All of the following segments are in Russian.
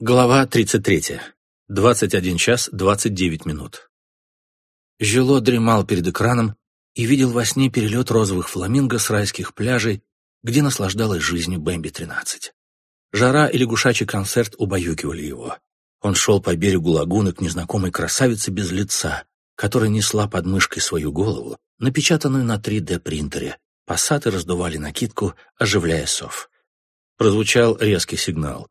Глава 33. 21 час 29 минут. Жило дремал перед экраном и видел во сне перелет розовых фламинго с райских пляжей, где наслаждалась жизнью Бэмби-13. Жара и лягушачий концерт убаюкивали его. Он шел по берегу лагуны к незнакомой красавице без лица, которая несла под мышкой свою голову, напечатанную на 3D-принтере. Пассаты раздували накидку, оживляя сов. Прозвучал резкий сигнал.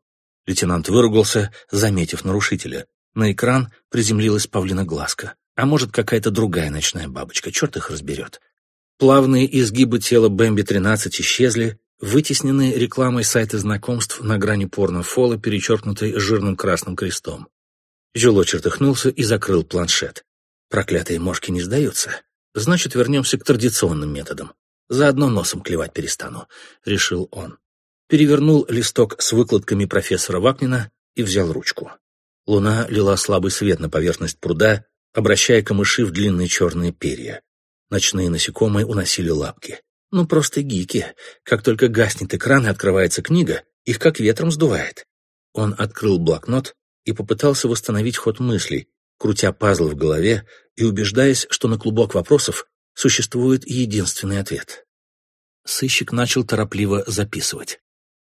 Лейтенант выругался, заметив нарушителя. На экран приземлилась павлина глазка. А может, какая-то другая ночная бабочка, черт их разберет. Плавные изгибы тела Бэмби-13 исчезли, вытеснены рекламой сайта знакомств на грани порно-фола, перечеркнутой жирным красным крестом. Жюло чертыхнулся и закрыл планшет. Проклятые мошки не сдаются. Значит, вернемся к традиционным методам. Заодно носом клевать перестану, — решил он перевернул листок с выкладками профессора Вапнина и взял ручку. Луна лила слабый свет на поверхность пруда, обращая камыши в длинные черные перья. Ночные насекомые уносили лапки. Ну, просто гики. Как только гаснет экран и открывается книга, их как ветром сдувает. Он открыл блокнот и попытался восстановить ход мыслей, крутя пазл в голове и убеждаясь, что на клубок вопросов существует единственный ответ. Сыщик начал торопливо записывать.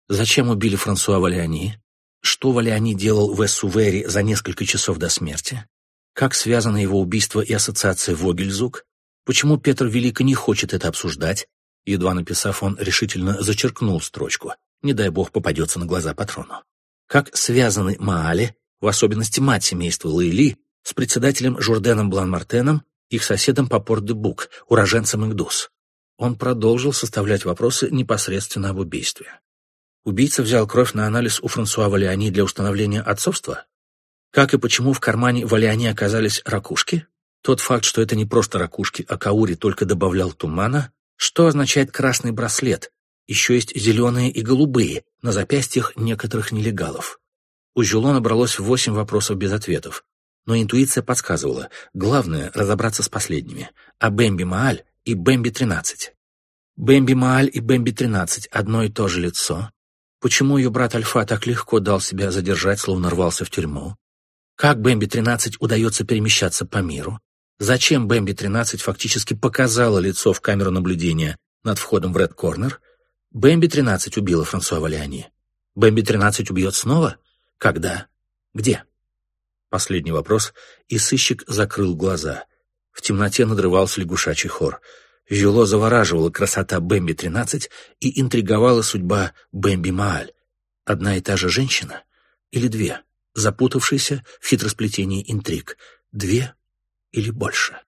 Зачем убили Франсуа Валиани? Что Валиани делал в Эссувери за несколько часов до смерти? Как связано его убийство и ассоциация Вогельзук? Почему Петр Велико не хочет это обсуждать? Едва написав, он решительно зачеркнул строчку. Не дай бог попадется на глаза патрону. Как связаны Маали, в особенности мать семейства Лейли, с председателем Журденом Блан-Мартеном, их соседом по Порт-де-Бук, уроженцем Индус? Он продолжил составлять вопросы непосредственно об убийстве. Убийца взял кровь на анализ у Франсуа Валиани для установления отцовства? Как и почему в кармане Валиани оказались ракушки? Тот факт, что это не просто ракушки, а Каури только добавлял тумана, что означает красный браслет? Еще есть зеленые и голубые на запястьях некоторых нелегалов. У Жюло набралось восемь вопросов без ответов. Но интуиция подсказывала, главное — разобраться с последними, а Бэмби Мааль и Бэмби-13. Бэмби Мааль и Бэмби-13 — одно и то же лицо, Почему ее брат Альфа так легко дал себя задержать, словно рвался в тюрьму? Как Бэмби-13 удается перемещаться по миру? Зачем Бэмби-13 фактически показала лицо в камеру наблюдения над входом в Ред Корнер? Бэмби-13 убила Франсуа Валиани. Бэмби-13 убьет снова? Когда? Где? Последний вопрос, и сыщик закрыл глаза. В темноте надрывался лягушачий хор — Жюло завораживала красота Бэмби-13 и интриговала судьба Бэмби-Мааль. Одна и та же женщина? Или две, запутавшиеся в хитросплетении интриг? Две или больше?